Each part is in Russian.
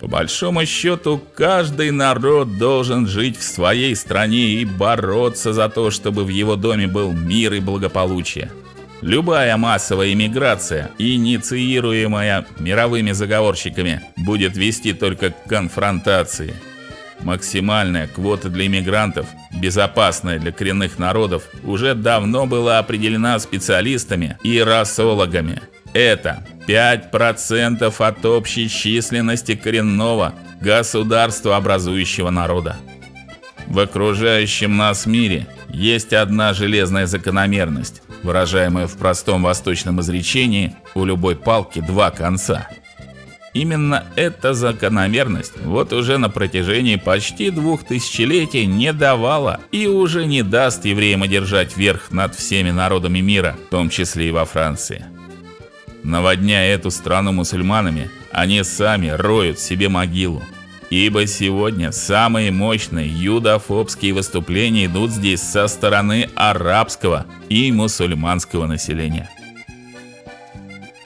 По большому счету, каждый народ должен жить в своей стране и бороться за то, чтобы в его доме был мир и благополучие. Любая массовая иммиграция, инициируемая мировыми заговорщиками, будет вести только к конфронтации. Максимальная квота для иммигрантов, безопасная для коренных народов, уже давно была определена специалистами и расологами. Это 5% от общей численности коренного государства образующего народа. В окружающем нас мире есть одна железная закономерность, выражаемая в простом восточном изречении: у любой палки два конца. Именно эта закономерность вот уже на протяжении почти двух тысячелетий не давала и уже не даст евреям одержать верх над всеми народами мира, в том числе и во Франции. Наводняя эту страну мусульманами, они сами роют себе могилу. Ибо сегодня самые мощные юдофобские выступления идут здесь со стороны арабского и мусульманского населения.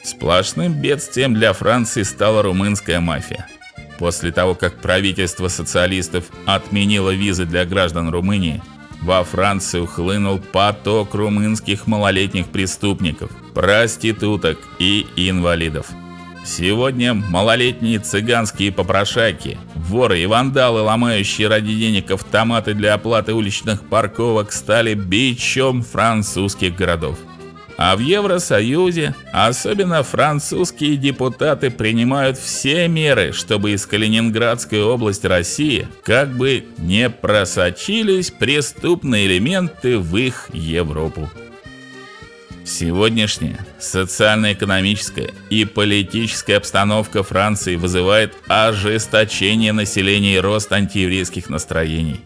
Сплошным бедствием для Франции стала румынская мафия. После того, как правительство социалистов отменило визы для граждан Румынии, во Францию хлынул поток румынских малолетних преступников, проституток и инвалидов. Сегодня малолетние цыганские попрошайки, воры и вандалы, ломающие ради денег автоматы для оплаты уличных парковок, стали бичом французских городов. А в Евросоюзе, особенно французские депутаты принимают все меры, чтобы из Калининградской области России как бы не просочились преступные элементы в их Европу. Сегодняшняя социально-экономическая и политическая обстановка Франции вызывает ожесточение населения и рост антиеврейских настроений.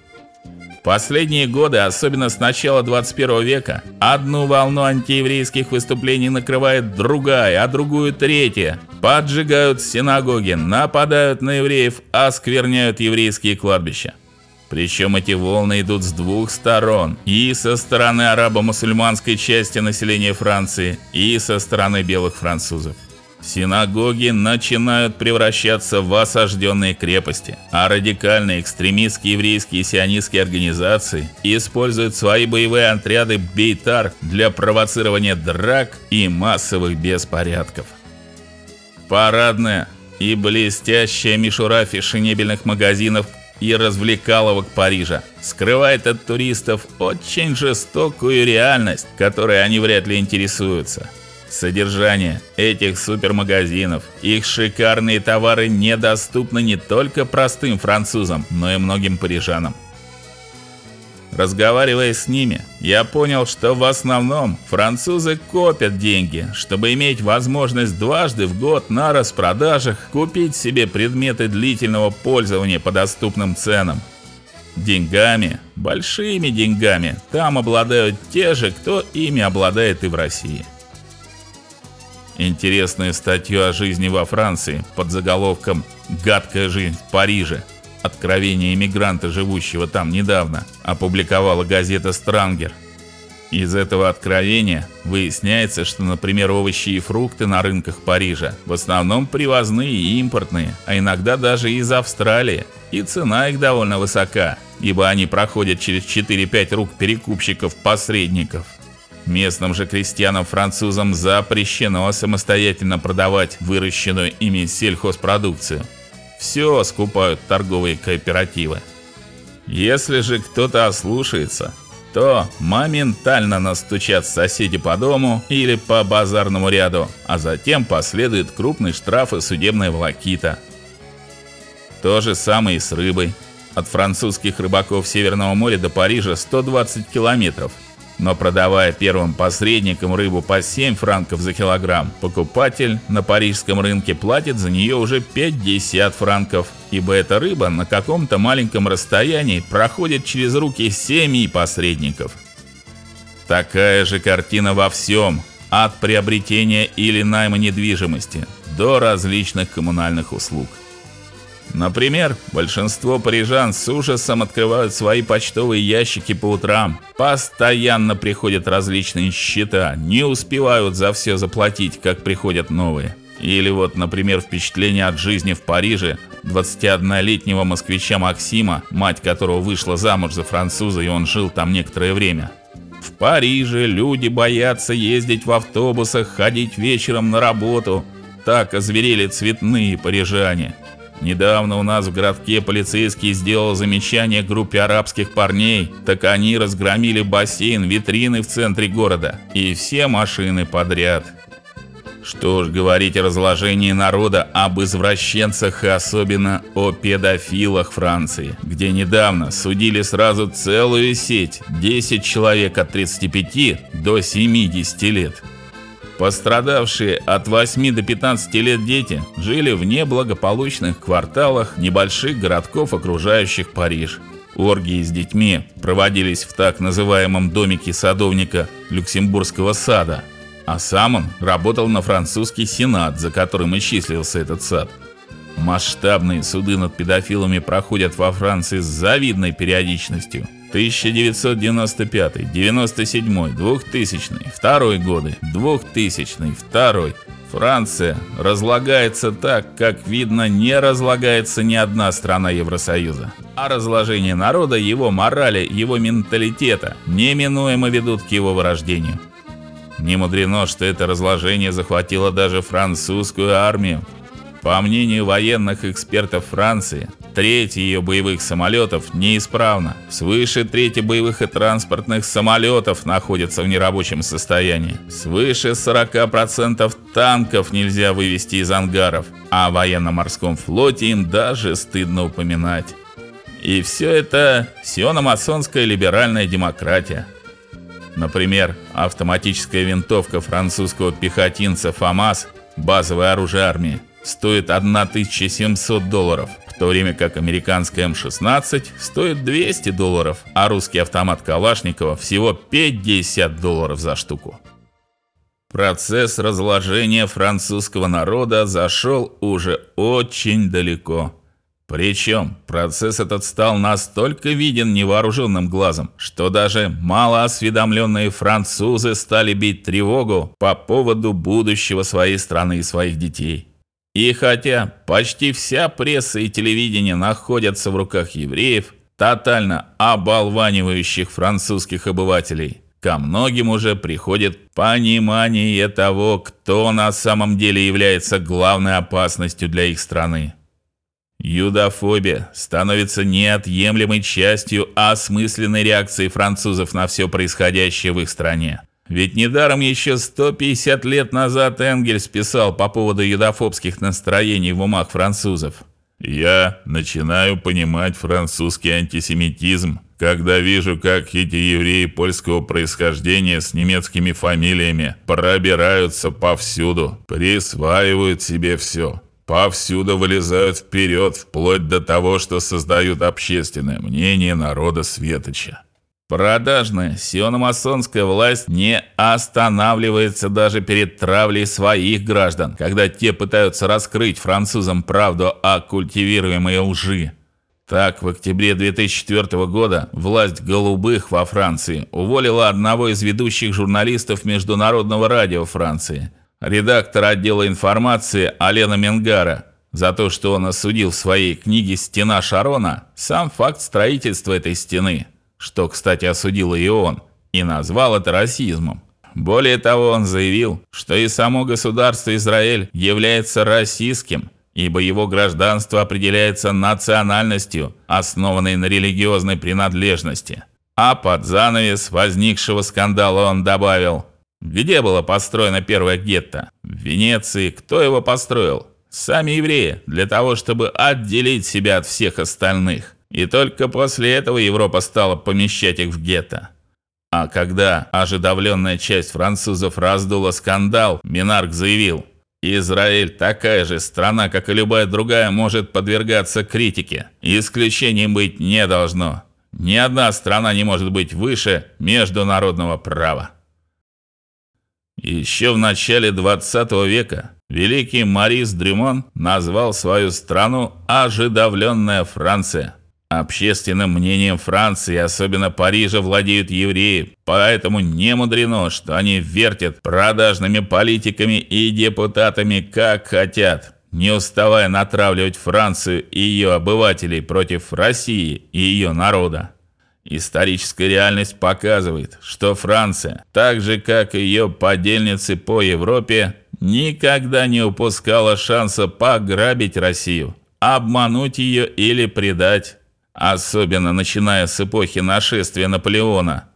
Последние годы, особенно с начала 21 века, одну волну антиеврейских выступлений накрывает другая, а другую третья. Поджигают синагоги, нападают на евреев, оскверняют еврейские кладбища. Причем эти волны идут с двух сторон: и со стороны арабо-мусульманской части населения Франции, и со стороны белых французов. Синагоги начинают превращаться в осажденные крепости, а радикальные экстремистские еврейские и сионистские организации используют свои боевые отряды Бейтар для провоцирования драк и массовых беспорядков. Парадная и блестящая мишура фешенебельных магазинов и развлекаловок Парижа скрывает от туристов очень жестокую реальность, которой они вряд ли интересуются. Содержание этих супермагазинов, их шикарные товары недоступны не только простым французам, но и многим парижанам. Разговаривая с ними, я понял, что в основном французы копят деньги, чтобы иметь возможность дважды в год на распродажах купить себе предметы длительного пользования по доступным ценам. Деньгами, большими деньгами, там обладают те же, кто ими обладает и в России. Интересную статью о жизни во Франции под заголовком Гадкая жизнь в Париже. Откровение иммигранта, живущего там недавно, опубликовала газета Странгер. Из этого откровения выясняется, что, например, овощи и фрукты на рынках Парижа в основном привозные и импортные, а иногда даже из Австралии, и цена их довольно высока, ибо они проходят через 4-5 рук перекупщиков-посредников. Местным же крестьянам-французам запрещено самостоятельно продавать выращенную ими сельхозпродукцию. Все скупают торговые кооперативы. Если же кто-то ослушается, то моментально настучат соседи по дому или по базарному ряду, а затем последует крупный штраф и судебная волокита. То же самое и с рыбой. От французских рыбаков Северного моря до Парижа 120 километров – но продавая первым посредникам рыбу по 7 франков за килограмм, покупатель на парижском рынке платит за нее уже 50 франков, ибо эта рыба на каком-то маленьком расстоянии проходит через руки семьи посредников. Такая же картина во всем, от приобретения или найма недвижимости до различных коммунальных услуг. Например, большинство парижан с ужасом открывают свои почтовые ящики по утрам. Постоянно приходят различные счета, не успевают за все заплатить, как приходят новые. Или вот, например, впечатление от жизни в Париже 21-летнего москвича Максима, мать которого вышла замуж за француза, и он жил там некоторое время. В Париже люди боятся ездить в автобусах, ходить вечером на работу. Так озверели цветные парижане. Недавно у нас в городке полицейский сделал замечание группе арабских парней, так они разгромили бассейн, витрины в центре города и все машины подряд. Что ж говорить о разложении народа, об извращенцах и особенно о педофилах Франции, где недавно судили сразу целую сеть, 10 человек от 35 до 70 лет. Пострадавшие от 8 до 15 лет дети жили в неблагополучных кварталах небольших городков, окружающих Париж. Оргии с детьми проводились в так называемом домике садовника Люксембургского сада – а сам он работал на французский сенат, за которым и числился этот сад. Масштабные суды над педофилами проходят во Франции с завидной периодичностью. 1995, 97, 2000, второй годы, 2000, второй. Франция разлагается так, как видно, не разлагается ни одна страна Евросоюза. А разложение народа, его морали, его менталитета неминуемо ведут к его вырождению. Не мудрено, что это разложение захватило даже французскую армию. По мнению военных экспертов Франции, треть ее боевых самолетов неисправна. Свыше трети боевых и транспортных самолетов находятся в нерабочем состоянии. Свыше 40% танков нельзя вывести из ангаров, а о военно-морском флоте им даже стыдно упоминать. И все это сиономасонская либеральная демократия. Например, автоматическая винтовка французского пехотинца ФАМАС, базовое оружие армии, стоит 1700 долларов, то время как американская М16 стоит 200 долларов, а русский автомат Калашникова всего 50 долларов за штуку. Процесс разложения французского народа зашел уже очень далеко. Причем процесс этот стал настолько виден невооруженным глазом, что даже малоосведомленные французы стали бить тревогу по поводу будущего своей страны и своих детей. И хотя почти вся пресса и телевидение находятся в руках евреев, тотально оболванивающих французских обывателей, ко многим уже приходит понимание того, кто на самом деле является главной опасностью для их страны. Юдофобия становится неотъемлемой частью осмысленной реакции французов на все происходящее в их стране. Ведь недаром еще 150 лет назад Энгельс писал по поводу юдофобских настроений в умах французов. Я начинаю понимать французский антисемитизм, когда вижу, как эти евреи польского происхождения с немецкими фамилиями пробираются повсюду, присваивают себе все, повсюду вылезают вперед, вплоть до того, что создают общественное мнение народа Светоча. Продажная сиономасонская власть не останавливается даже перед травлей своих граждан, когда те пытаются раскрыть французам правду о культивируемой лжи. Так, в октябре 2004 года власть голубых во Франции уволила одного из ведущих журналистов Международного радио Франции – редактор отдела информации Алена Менгара за то, что он осудил в своей книге Стена Шарона сам факт строительства этой стены, что, кстати, осудил и он, и назвал это расизмом. Более того, он заявил, что и само государство Израиль является российским, ибо его гражданство определяется национальностью, основанной на религиозной принадлежности. А под занавес возникшего скандала он добавил: где было построено первое гетто? В Венеции. Кто его построил? Сами евреи, для того, чтобы отделить себя от всех остальных. И только после этого Европа стала помещать их в гетто. А когда ожидавленная часть французов раздула скандал, Минарк заявил: Израиль такая же страна, как и любая другая, может подвергаться критике. Исключением быть не должно. Ни одна страна не может быть выше международного права. Еще в начале 20 века великий Марис Дрюмон назвал свою страну ожидавленная Франция. Общественным мнением Франции, особенно Парижа, владеют евреи, поэтому не мудрено, что они вертят продажными политиками и депутатами как хотят. не уставая натравливать Францию и ее обывателей против России и ее народа. Историческая реальность показывает, что Франция, так же как и ее подельницы по Европе, никогда не упускала шанса пограбить Россию, обмануть ее или предать, особенно начиная с эпохи нашествия Наполеона.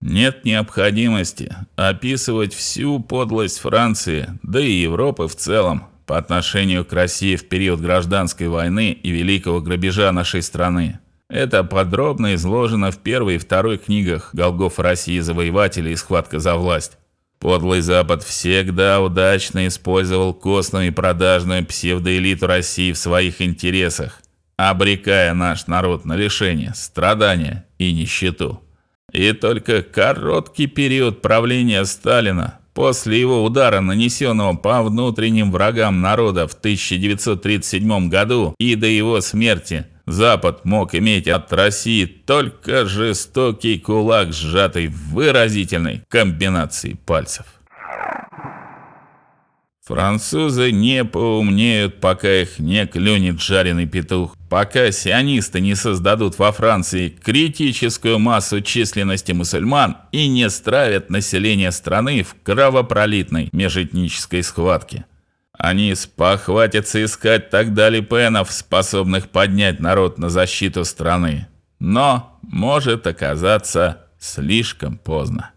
Нет необходимости описывать всю подлость Франции, да и Европы в целом, по отношению к России в период гражданской войны и великого грабежа нашей страны. Это подробно изложено в первой и второй книгах Голгоф России завоевателей и схватка за власть. Подлый Запад всегда удачно использовал костную и продажную псевдоэлиту России в своих интересах, обрекая наш народ на лишение, страдания и нищету. И только короткий период правления Сталина после его удара, нанесенного по внутренним врагам народа в 1937 году и до его смерти, Запад мог иметь от России только жестокий кулак, сжатый в выразительной комбинации пальцев. Французы не поумнеют, пока их не клюнет жареный петух. Пока сионисты не создадут во Франции критическую массу численности мусульман и не стравят население страны в кровопролитной межэтнической схватке. Они спохватятся искать тогда липенов, способных поднять народ на защиту страны. Но может оказаться слишком поздно.